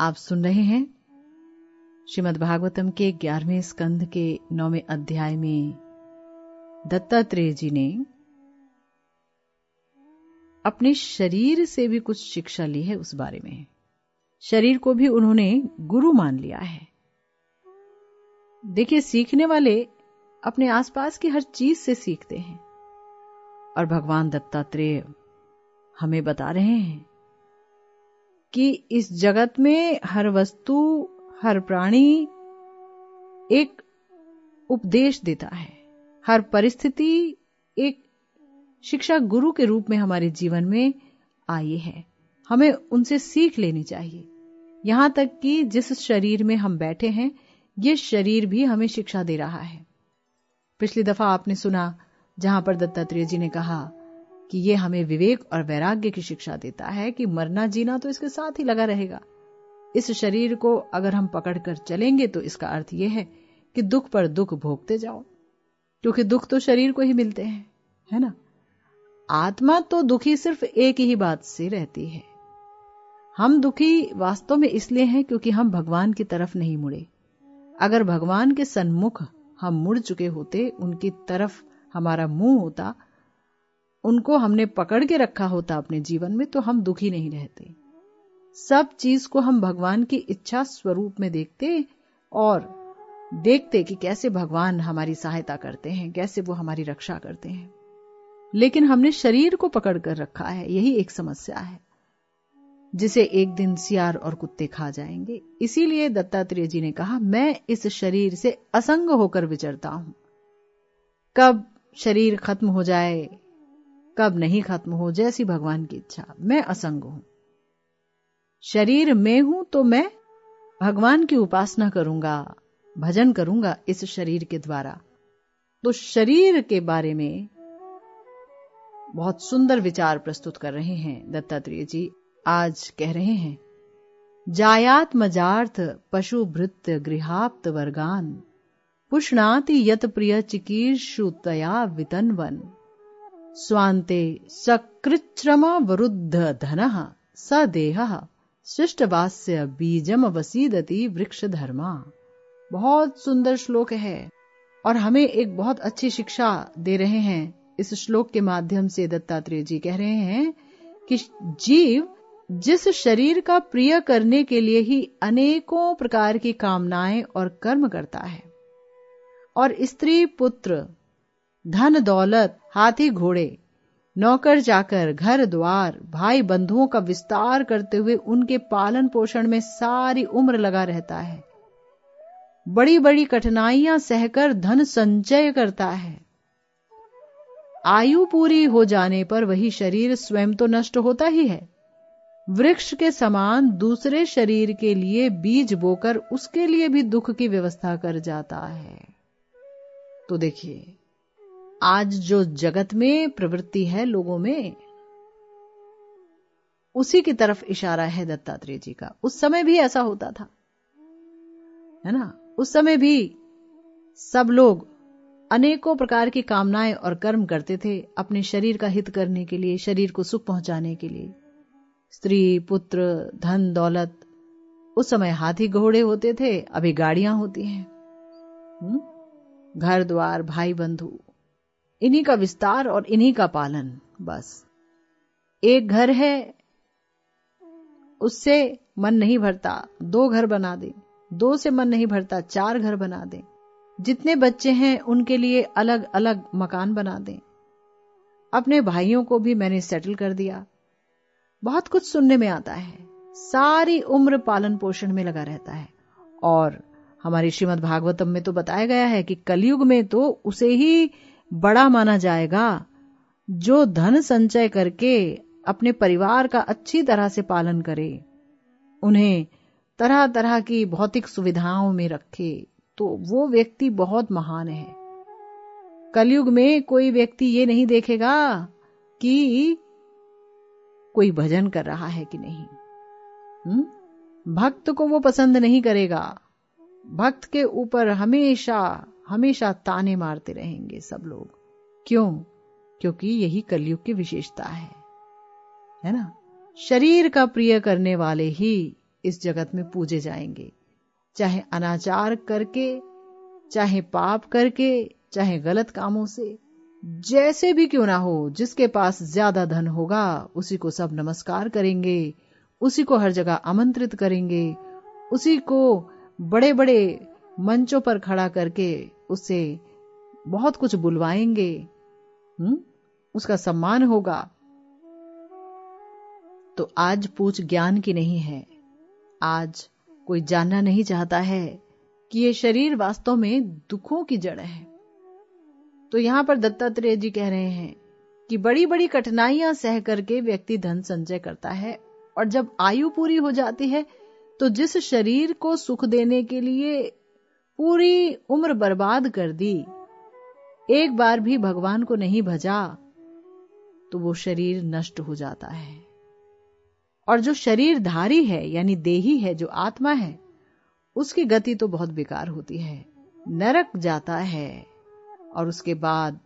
आप सुन रहे हैं श्रीमद् भागवतम के ग्यारहवें स्कंध के नौवें अध्याय में दत्तात्रेय जी ने अपने शरीर से भी कुछ शिक्षा ली है उस बारे में। शरीर को भी उन्होंने गुरु मान लिया है। देखिए, सीखने वाले अपने आसपास की हर चीज़ से सीखते हैं। और भगवान दत्तात्रेय हमें बता रहे हैं कि इस जगत में हर वस्तु, हर प्राणी एक उपदेश देता है। हर परिस्थिति एक शिक्षा गुरु के रूप में हमारे जीवन में आई है। हमें उनसे सीख लेनी चाहिए। यहाँ तक कि जिस शरीर में हम बैठे हैं, ये शरीर भी हमें शिक्षा दे रहा है। पिछली दफ़ा आपने सुना, जहाँ पर दत्तात्रेय जी ने कहा कि ये हमें विवेक और वैराग्य की शिक्षा देता है कि मरना जीना तो इसके साथ ही लगा रहेगा। इस शरीर को अगर हम पकड़कर चलेंगे तो इसका अर्थ यह है कि दुख पर दुख भोगते जाओ, क्योंकि दुख तो शरीर को ही मिलते हैं, है ना? आत्मा तो दुखी सिर्फ़ एक ही बात से रहती है। हम दुखी वास्तव में इसलिए हैं क्योंकि हम भगवान की तरफ़ नहीं मुड़े। अगर भगवान के सन्मुख हम मुड़ चुके होते, उनकी तरफ़ हमारा मुँह होता उनको हमने पकड़ के रखा होता अपने जीवन में तो हम दुखी नहीं रहते। सब चीज़ को हम भगवान की इच्छा स्वरूप में देखते और देखते कि कैसे भगवान हमारी सहायता करते हैं, कैसे वो हमारी रक्षा करते हैं। लेकिन हमने शरीर को पकड़ कर रखा है, यही एक समस्या है, जिसे एक दिन सियार और कुत्ते खा जाएँगे। इसीलिए दत्तात्रेय जी ने कहा, मैं इस शरीर से असंग होकर विचरता हूँ। कब शरीर खत्म हो जाए कब नहीं खत्म हो जैसी भगवान की इच्छा। मैं असंग हूँ। शरीर में हूँ तो मैं भगवान की उपासना करूँगा, भजन करूँगा इस शरीर के द्वारा। तो शरीर के बारे में बहुत सुंदर विचार प्रस्तुत कर रहे हैं दत्तात्रेय जी। आज कह रहे हैं, जायात मजार्थ पशु भृत्य गृहाप्त वर्गान, पुष्णाति यत प्रिय चिकीर्षुतया वितन्वन। स्वान्ते सकृच्रम वरुद्ध धन स देह, शिष्टवास्य बीजम वसीदति वृक्ष धर्मा बहुत सुंदर श्लोक है, और हमें एक बहुत अच्छी शिक्षा दे रहे हैं। इस श्लोक के माध्यम से दत्तात्रेय जी कह रहे हैं कि जीव जिस शरीर का प्रिय करने के लिए ही अनेकों प्रकार की कामनाएँ और कर्म करता है, और स्त्री पुत्र धन दौलत, हाथी घोड़े, नौकर जाकर घर द्वार, भाई बंधुओं का विस्तार करते हुए उनके पालन पोषण में सारी उम्र लगा रहता है। बड़ी बड़ी कठिनाइयाँ सहकर धन संचय करता है। आयु पूरी हो जाने पर वही शरीर स्वयं तो नष्ट होता ही है। वृक्ष के समान दूसरे शरीर के लिए बीज बोकर उसके लिए भी दुख की व्यवस्था कर जाता है। तो देखिए आज जो जगत में प्रवृत्ति है लोगों में, उसी की तरफ़ इशारा है दत्तात्रेय जी का। उस समय भी ऐसा होता था, है ना? उस समय भी सब लोग अनेकों प्रकार की कामनाएँ और कर्म करते थे अपने शरीर का हित करने के लिए, शरीर को सुख पहुँचाने के लिए। स्त्री, पुत्र, धन, दौलत, उस समय हाथी घोड़े होते थे, अभी गाड़ियाँ होती हैं। हम्म? घर, द्वार, भाई, बंधु इन्हीं का विस्तार और इन्हीं का पालन, बस। एक घर है, उससे मन नहीं भरता, दो घर बना दे। दो से मन नहीं भरता, चार घर बना दे। जितने बच्चे हैं, उनके लिए अलग अलग मकान बना दें। अपने भाइयों को भी मैंने सेटल कर दिया। बहुत कुछ सुनने में आता है। सारी उम्र पालन पोषण में लगा रहता है। और हमारी श्रीमद भागवतम में तो बताया गया है कि कलयुग में तो उसे ही बड़ा माना जाएगा, जो धन संचय करके अपने परिवार का अच्छी तरह से पालन करे, उन्हें तरह तरह की भौतिक सुविधाओं में रखे तो वो व्यक्ति बहुत महान है। कलयुग में कोई व्यक्ति ये नहीं देखेगा कि कोई भजन कर रहा है कि नहीं। हुँ? भक्त को वो पसंद नहीं करेगा। भक्त के ऊपर हमेशा हमेशा ताने मारते रहेंगे सब लोग। क्यों? क्योंकि यही कलयुग की विशेषता है। है ना? शरीर का प्रिय करने वाले ही इस जगत में पूजे जाएँगे। चाहे अनाचार करके, चाहे पाप करके, चाहे गलत कामों से। जैसे भी क्यों ना हो, जिसके पास ज़्यादा धन होगा, उसी को सब नमस्कार करेंगे, उसी को हर जगह आमंत्रित करेंगे, उसी को बड़े बड़े मंचों पर खड़ा करके उससे बहुत कुछ बुलवाएँगे हुँ? उसका सम्मान होगा। तो आज पूछ ज्ञान की नहीं है। आज कोई जानना नहीं चाहता है कि ये शरीर वास्तव में दुखों की जड़ है। तो यहाँ पर दत्तात्रेय जी कह रहे हैं कि बड़ी बड़ी कठिनाइयाँ सह करके व्यक्ति धन संचय करता है और जब आयु पूरी हो जाती है तो जिस शरीर को सुख देने के लिए पूरी उम्र बर्बाद कर दी। एक बार भी भगवान को नहीं भजा तो वो शरीर नष्ट हो जाता है। और जो शरीरधारी है, यानी देही है, जो आत्मा है, उसकी गति तो बहुत बेकार होती है। नरक जाता है, और उसके बाद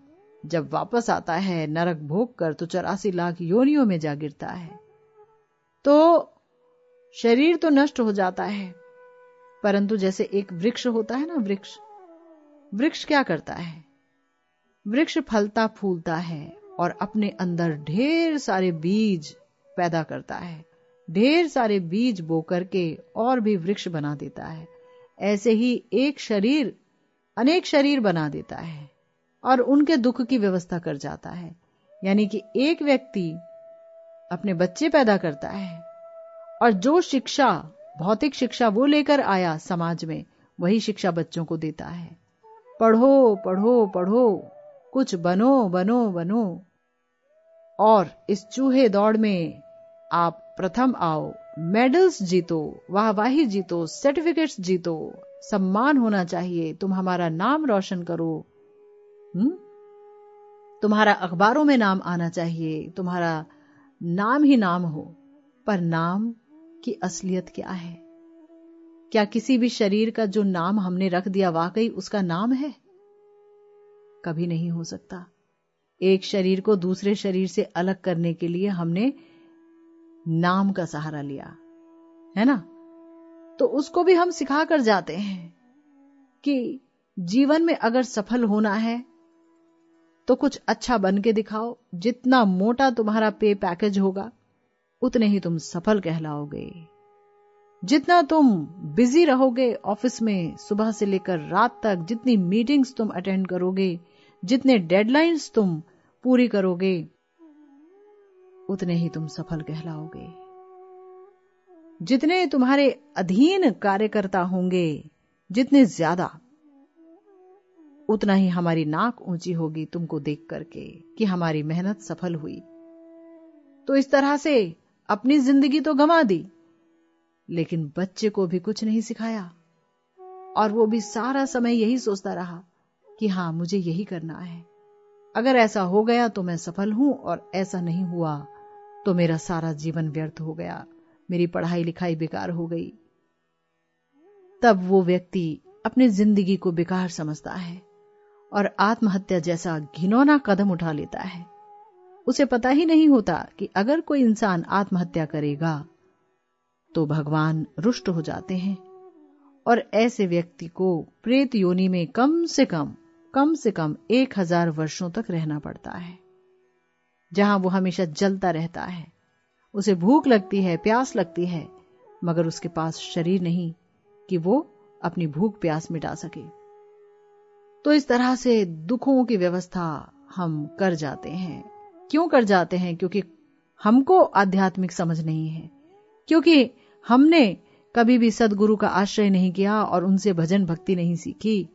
जब वापस आता है, नरक भोग कर तो चौरासी लाख योनियों में जा गिरता है। तो शरीर तो नष्ट हो जाता है। परंतु जैसे एक वृक्ष होता है ना वृक्ष वृक्ष क्या करता है? वृक्ष फलता फूलता है और अपने अंदर ढेर सारे बीज पैदा करता है। ढेर सारे बीज बो करके और भी वृक्ष बना देता है। ऐसे ही एक शरीर, अनेक शरीर बना देता है और उनके दुख की व्यवस्था कर जाता है। यानी कि एक व्यक्ति अपने बच्चे पैदा करता है और जो शिक्षा भौतिक शिक्षा वो लेकर आया समाज में, वही शिक्षा बच्चों को देता है। पढ़ो पढ़ो पढ़ो, कुछ बनो बनो बनो। और इस चूहे दौड़ में आप प्रथम आओ, मेडल्स जीतो, वाहवाही जीतो, सर्टिफिकेट्स जीतो, सम्मान होना चाहिए, तुम हमारा नाम रोशन करो। हुँ? तुम्हारा अखबारों में नाम आना चाहिए, तुम्हारा नाम ही नाम हो, पर नाम की असलियत क्या है? क्या किसी भी शरीर का जो नाम हमने रख दिया वाकई उसका नाम है? कभी नहीं हो सकता। एक शरीर को दूसरे शरीर से अलग करने के लिए हमने नाम का सहारा लिया, है ना? तो उसको भी हम सिखा कर जाते हैं कि जीवन में अगर सफल होना है तो कुछ अच्छा बन के दिखाओ। जितना मोटा तुम्हारा पे पैकेज होगा उतने ही तुम सफल कहलाओगे। जितना तुम बिज़ी रहोगे ऑफ़िस में सुबह से लेकर रात तक, जितनी मीटिंग्स तुम अटेंड करोगे, जितने डेडलाइंस तुम पूरी करोगे, उतने ही तुम सफल कहलाओगे। जितने तुम्हारे अधीन कार्यकर्ता होंगे, जितने ज़्यादा, उतना ही हमारी नाक ऊँची होगी तुमको देख करके कि हमारी मेहनत सफल हुई। तो इस तरह से अपनी ज़िंदगी तो गंवा दी, लेकिन बच्चे को भी कुछ नहीं सिखाया। और वो भी सारा समय यही सोचता रहा कि हाँ, मुझे यही करना है। अगर ऐसा हो गया तो मैं सफल हूँ, और ऐसा नहीं हुआ तो मेरा सारा जीवन व्यर्थ हो गया। मेरी पढ़ाई लिखाई बेकार हो गई। तब वो व्यक्ति अपनी ज़िंदगी को बेकार समझता है और आत्महत्या जैसा घिनौना कदम उठा लेता है। उसे पता ही नहीं होता कि अगर कोई इंसान आत्महत्या करेगा तो भगवान रुष्ट हो जाते हैं। और ऐसे व्यक्ति को प्रेत योनि में कम से कम कम से कम एक हज़ार वर्षों तक रहना पड़ता है, जहाँ वो हमेशा जलता रहता है। उसे भूख लगती है, प्यास लगती है, मगर उसके पास शरीर नहीं कि वो अपनी भूख प्यास मिटा सके। तो इस तरह से दुखों की व्यवस्था हम कर जाते हैं। क्यों कर जाते हैं? क्योंकि हमको आध्यात्मिक समझ नहीं है। क्योंकि हमने कभी भी सदगुरु का आश्रय नहीं किया और उनसे भजन भक्ति नहीं सीखी।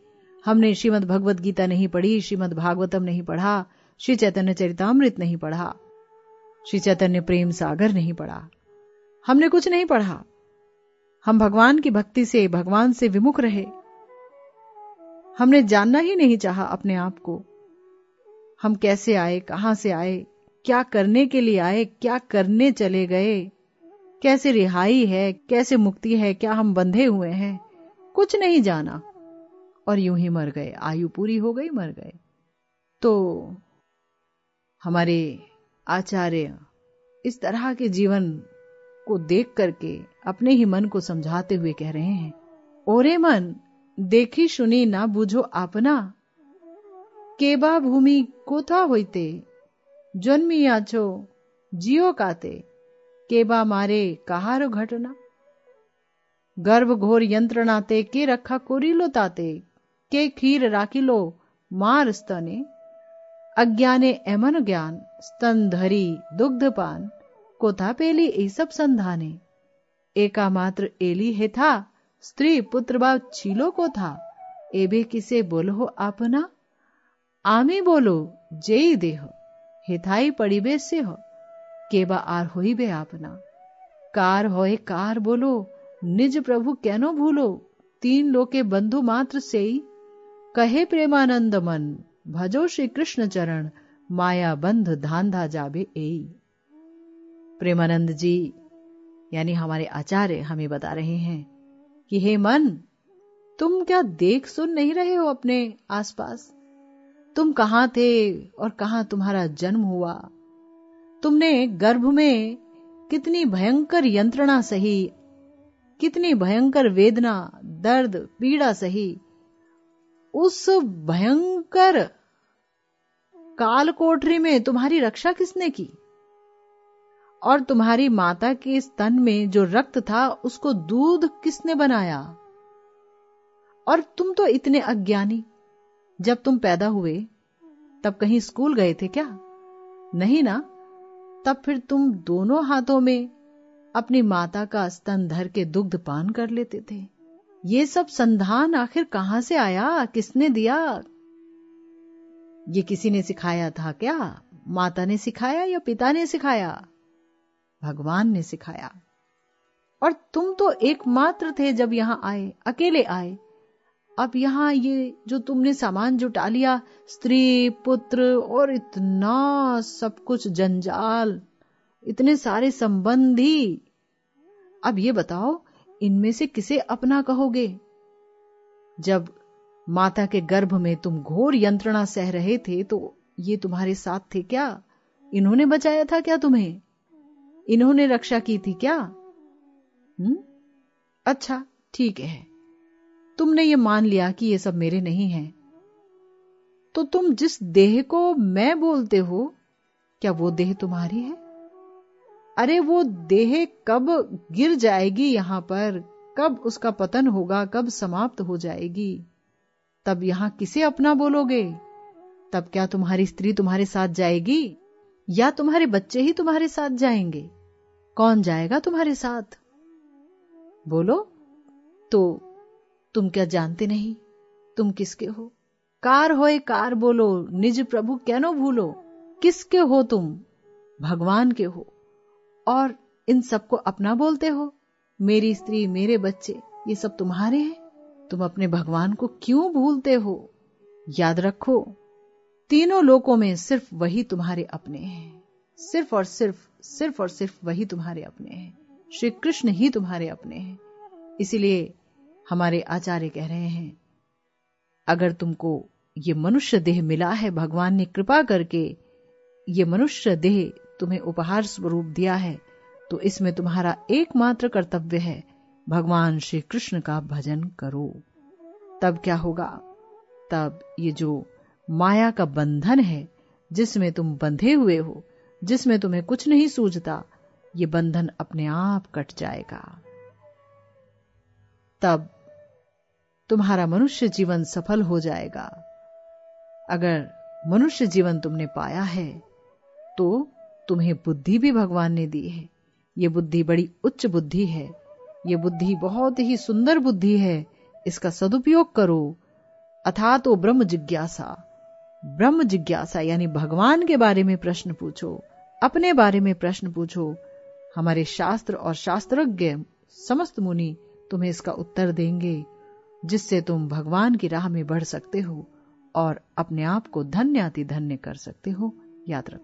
हमने श्रीमद भगवत गीता नहीं पढ़ी, श्रीमद भागवतम नहीं पढ़ा, श्री चैतन्य चरितमृत नहीं पढ़ा, श्री चैतन्य प्रेम सागर नहीं पढ़ा। हमने कुछ नहीं पढ़ा। हम भगवान की भक्ति से, भगवान से विमुख रहे। हमने जानना ही नहीं चाहा अपने आप को। हम कैसे आए, कहाँ से आए, क्या करने के लिए आए, क्या करने चले गए, कैसे रिहाई है, कैसे मुक्ति है, क्या हम बंधे हुए हैं, कुछ नहीं जाना। और यूँ ही मर गए, आयु पूरी हो गई, मर गए। तो हमारे आचार्य इस तरह के जीवन को देख करके, अपने ही मन को समझाते हुए कह रहे हैं, ओरे मन, देखी सुनी ना बुझो आपना केबा भूमि कोथा होते जन्मी आछो जियो काते? केबा मारे कहारो घटना? गर्भ घोर यंत्रणाते के रखा कोरिलो ताते? के खीर राखिलो मार स्तने? अज्ञाने एमन ज्ञान, स्तन धरी दुग्धपान कोथा पेली सब संधाने। एका मात्र एली हे था, स्त्री पुत्र भाव छीलो को था। एबे किसे बोलो आपना? आमी देह, हेथाई पड़ीबे से हो केबा आर होई बे आपना। कार होए कार बोलो, निज प्रभु कैनो भूलो, तीन लोके बंधु मात्र से कहे प्रेमानंद मन, भजो श्री कृष्ण चरण, माया बंध धांधा जाबे ए प्रेमानंद जी, यानी हमारे आचार्य हमें बता रहे हैं कि हे मन, तुम क्या देख सुन नहीं रहे हो अपने आसपास? तुम कहाँ थे और कहाँ तुम्हारा जन्म हुआ? तुमने गर्भ में कितनी भयंकर यंत्रणा सही, कितनी भयंकर वेदना, दर्द, पीड़ा सही, उस भयंकर काल कोठरी में तुम्हारी रक्षा किसने की? और तुम्हारी माता के स्तन में जो रक्त था, उसको दूध किसने बनाया? और तुम तो इतने अज्ञानी जब तुम पैदा हुए, तब कहीं स्कूल गए थे क्या? नहीं ना? तब फिर तुम दोनों हाथों में अपनी माता का स्तन धर के दुग्ध पान कर लेते थे। ये सब संधान आखिर कहाँ से आया? किसने दिया? ये किसी ने सिखाया था क्या? माता ने सिखाया या पिता ने सिखाया? भगवान ने सिखाया। और तुम तो एकमात्र थे जब यहाँ आए, अकेले आए। अब यहाँ ये जो तुमने सामान जुटा लिया, स्त्री, पुत्र और इतना सब कुछ जंजाल, इतने सारे संबंधी। अब ये बताओ, इनमें से किसे अपना कहोगे? जब माता के गर्भ में तुम घोर यंत्रणा सह रहे थे तो ये तुम्हारे साथ थे क्या? इन्होंने बचाया था क्या तुम्हें? इन्होंने रक्षा की थी क्या? हम्म? अच्छा ठीक है। तुमने ये मान लिया कि ये सब मेरे नहीं हैं। तो तुम जिस देह को मैं बोलते हो, क्या वो देह तुम्हारी है? अरे वो देह कब गिर जाएगी यहाँ पर, कब उसका पतन होगा, कब समाप्त हो जाएगी? तब यहाँ किसे अपना बोलोगे? तब क्या तुम्हारी स्त्री तुम्हारे साथ जाएगी? या तुम्हारे बच्चे ही तुम्हारे साथ जाएँगे? कौन जाएगा तुम्हारे साथ? बोलो। तो तुम क्या जानते नहीं? तुम किसके हो? कार होए कार बोलो, निज प्रभु कैनो भूलो? किसके हो तुम? भगवान के हो। और इन सबको अपना बोलते हो? मेरी स्त्री, मेरे बच्चे, ये सब तुम्हारे हैं? तुम अपने भगवान को क्यों भूलते हो? याद रखो, तीनों लोकों में सिर्फ़ वही तुम्हारे अपने हैं। सिर्फ़ और सिर्फ़ सिर्फ़ और सिर्फ़ वही तुम्हारे अपने हैं। श्री कृष्ण ही तुम्हारे अपने हैं। इसीलिए हमारे आचार्य कह रहे हैं, अगर तुमको ये मनुष्य देह मिला है, भगवान ने कृपा करके ये मनुष्य देह तुम्हें उपहार स्वरूप दिया है तो इसमें तुम्हारा एकमात्र कर्तव्य है, भगवान श्री कृष्ण का भजन करो। तब क्या होगा? तब ये जो माया का बंधन है, जिसमें तुम बंधे हुए हो, जिसमें तुम्हें कुछ नहीं सूझता, ये बंधन अपने आप कट जाएगा। तब तुम्हारा मनुष्य जीवन सफल हो जाएगा। अगर मनुष्य जीवन तुमने पाया है तो तुम्हें बुद्धि भी भगवान ने दी है। ये बुद्धि बड़ी उच्च बुद्धि है। ये बुद्धि बहुत ही सुंदर बुद्धि है। इसका सदुपयोग करो। अथा तो ब्रह्म जिज्ञासा। ब्रह्म जिज्ञासा यानी भगवान के बारे में प्रश्न पूछो। अपने बारे में प्रश्न पूछो। हमारे शास्त्र और शास्त्रज्ञ समस्त मुनि तुम्हें इसका उत्तर देंगे। जिससे तुम भगवान की राह में बढ़ सकते हो और अपने आप को धन्य अति धन्य कर सकते हो। याद रखो।